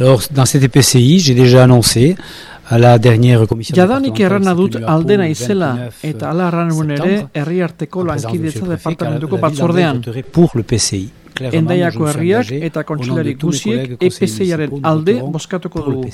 Alors, dans cette EPCI, j'ai déjà annoncé à la dernière commission Jadanik errana dut aldena izela eta ala erran ere herriarteko lankidetza departamentuko batzordean. Pour le PCI. Endaiako herriak eta kontsilari guziek EPCI-aren alde boskatuko dugu.